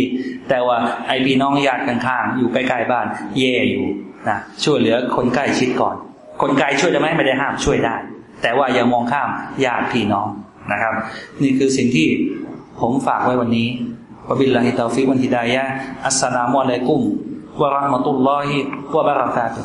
แต่ว่าไอพี่น้องญาติข้างๆอยู่ใกล้ๆบ้าน แย่อยู่นะช่วยเหลือคนใกล้ชิดก่อน คนไกลช่วยได้ไหมไม่ได้ห้ามช่วยได้ แต่ว่าอย่ามองข้ามญาติพี่น้องนะครับ นี่คือสิ่งที่ผมฝากไว้วันนี้วบิลลาฮิตาฟิวันฮิดายะอัสสลามุอะลัยกุมวะราะห์มะตุลลอฮิวะบะเราะกาตุ